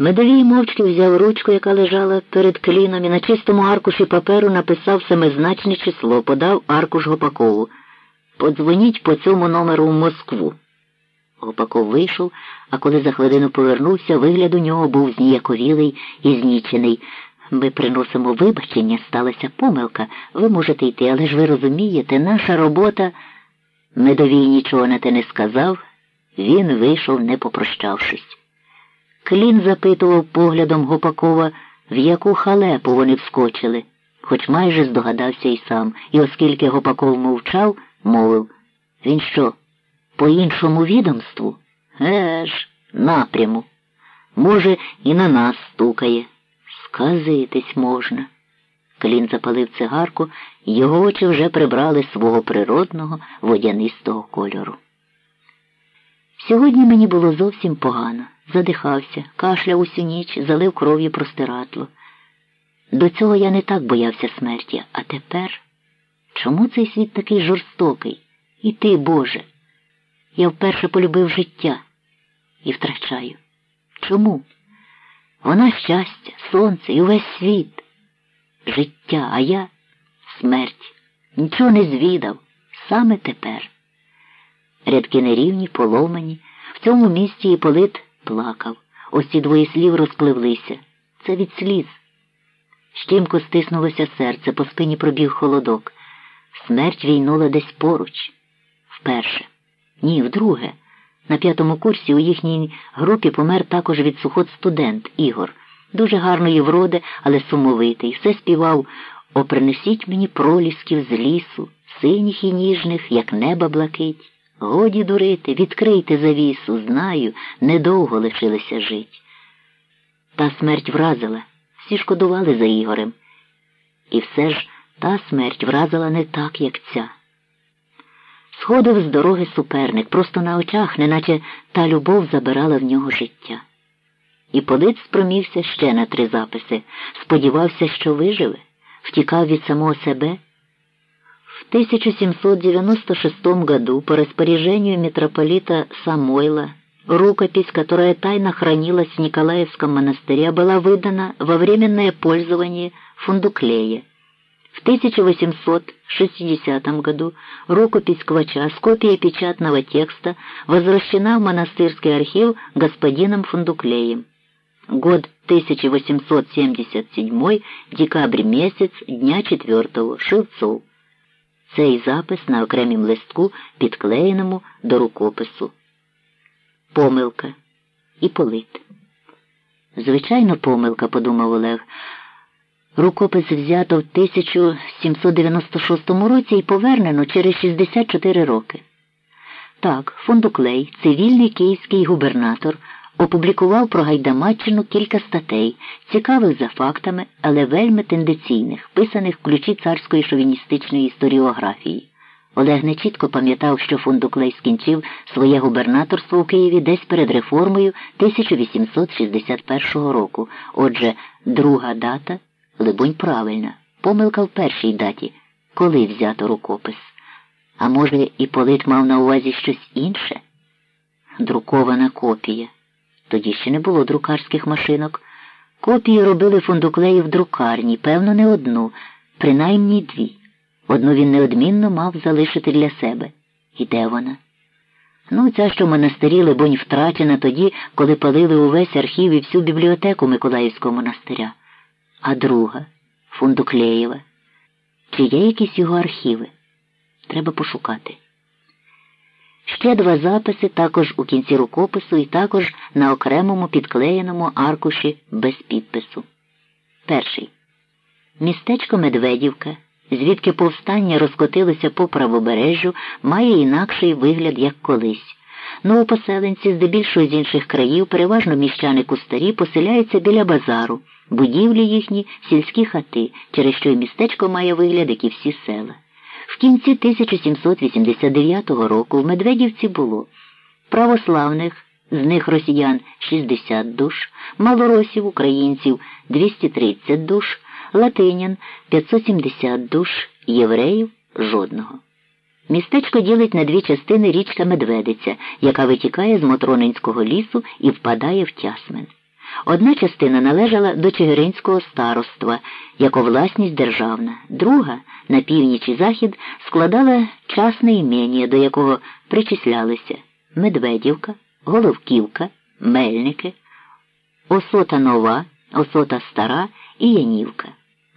Медовій мовчки взяв ручку, яка лежала перед кліном, і на чистому аркуші паперу написав семизначне число, подав аркуш Гопакову. Подзвоніть по цьому номеру в Москву. Гопаков вийшов, а коли за хвилину повернувся, вигляд у нього був зніяковілий і знічений. Ми приносимо вибачення, сталася помилка. Ви можете йти, але ж ви розумієте, наша робота. Медовій нічого на те не сказав, він вийшов, не попрощавшись. Клін запитував поглядом Гопакова, в яку халепу вони вскочили, хоч майже здогадався й сам, і оскільки Гопаков мовчав, мовив він що, по іншому відомству? Еж, напряму. Може, і на нас стукає. Сказитись можна. Клін запалив цигарку, його очі вже прибрали свого природного водянистого кольору. Сьогодні мені було зовсім погано. Задихався, кашляв усю ніч, залив кров'ю простирадло. До цього я не так боявся смерті, а тепер чому цей світ такий жорстокий? І ти, Боже? Я вперше полюбив життя і втрачаю. Чому? Вона щастя, сонце і увесь світ. Життя, а я смерть. Нічого не звідав, саме тепер. Рядки нерівні, поломані, в цьому місці і полит плакав. Ось ці двоє слів розпливлися. Це від сліз. Щімко стиснулося серце, по спині пробіг холодок. Смерть війнула десь поруч. Вперше. Ні, вдруге. На п'ятому курсі у їхній групі помер також від сухот студент Ігор. Дуже гарної вроди, але сумовитий. Все співав О, принесіть мені пролісків з лісу, синіх і ніжних, як неба блакить. Годі дурити, відкрийте завісу, знаю, недовго лишилися жить. Та смерть вразила, всі шкодували за Ігорем. І все ж та смерть вразила не так, як ця. Сходив з дороги суперник, просто на очах, неначе та любов забирала в нього життя. І Полиць спромівся ще на три записи, сподівався, що виживе, втікав від самого себе. В 1796 году по распоряжению митрополита Самойла рукопись, которая тайно хранилась в Николаевском монастыре, была выдана во временное пользование Фундуклея. В 1860 году рукопись Квача с копией печатного текста возвращена в монастырский архив господином Фундуклеем. Год 1877, декабрь месяц, дня 4 Шевцов. Цей запис на окремім листку, підклеєному до рукопису. Помилка і полит. Звичайно, помилка, подумав Олег. Рукопис взято в 1796 році і повернено через 64 роки. Так, Фондуклей, цивільний київський губернатор, опублікував про Гайдамаччину кілька статей, цікавих за фактами, але вельми тенденційних, писаних в ключі царської шовіністичної історіографії. Олег не чітко пам'ятав, що Фундуклей скінчив своє губернаторство у Києві десь перед реформою 1861 року. Отже, друга дата, либонь, правильна, помилка в першій даті, коли взято рукопис. А може, і Полит мав на увазі щось інше? Друкована копія. Тоді ще не було друкарських машинок. Копії робили фундуклеї в друкарні, певно, не одну, принаймні дві. Одну він неодмінно мав залишити для себе. І де вона? Ну, ця, що в монастирі, либонь, втрачена тоді, коли палили увесь архів і всю бібліотеку Миколаївського монастиря. А друга Фундуклеєва. Чи є якісь його архіви? Треба пошукати. Ще два записи також у кінці рукопису і також на окремому підклеєному аркуші без підпису. Перший. Містечко Медведівка, звідки повстання розкотилося по правобережжю, має інакший вигляд, як колись. Новопоселенці, здебільшого з інших країв, переважно міщани кустарі, поселяються біля базару, будівлі їхні, сільські хати, через що й містечко має вигляд, як і всі села. В кінці 1789 року в Медведівці було православних, з них росіян 60 душ, малоросів, українців 230 душ, латинян 570 душ, євреїв жодного. Містечко ділить на дві частини річка Медведиця, яка витікає з Мотронинського лісу і впадає в Тясмен. Одна частина належала до Чигиринського староства, як власність державна, друга на північ і захід складала частне імення, до якого причислялися Медведівка, Головківка, Мельники, Осота Нова, Осота Стара і Янівка.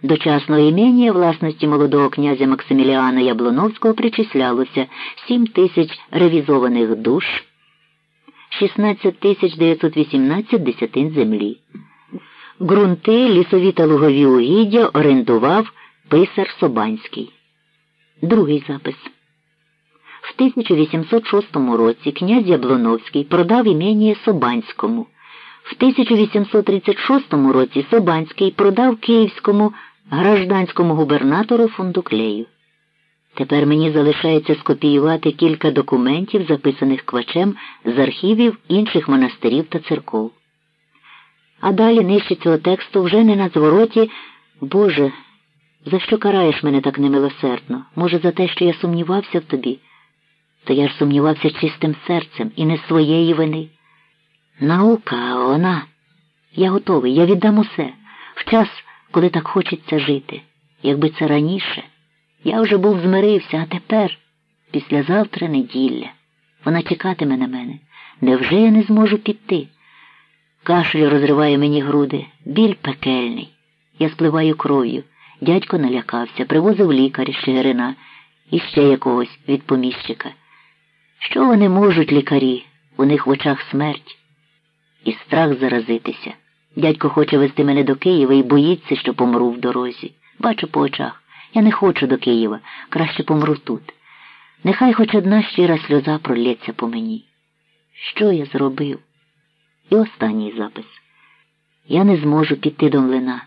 До частного імення власності молодого князя Максиміліана Яблоновського причислялося 7 тисяч ревізованих душ. 16 918 десятин землі. Грунти, лісові та лугові угіддя орендував писар Собанський. Другий запис. В 1806 році князь Яблоновський продав імені Собанському. В 1836 році Собанський продав київському гражданському губернатору Фундуклею. Тепер мені залишається скопіювати кілька документів, записаних квачем з архівів інших монастирів та церков. А далі нижче цього тексту вже не на звороті Боже, за що караєш мене так немилосердно? Може, за те, що я сумнівався в тобі? То я ж сумнівався чистим серцем і не своєї вини. Наука, вона. Я готовий, я віддам усе в час, коли так хочеться жити, якби це раніше. Я вже був змирився, а тепер, післязавтра неділя. Вона чекатиме на мене. Невже я не зможу піти? Кашель розриває мені груди, біль пекельний. Я спливаю кров'ю. Дядько налякався, привозив лікаря з Чигирина і ще якогось від поміщика. Що вони можуть, лікарі? У них в очах смерть і страх заразитися. Дядько хоче вести мене до Києва і боїться, що помру в дорозі. Бачу по очах. Я не хочу до Києва, краще помру тут. Нехай хоч одна щира сльоза пролється по мені. Що я зробив? І останній запис. Я не зможу піти до млина.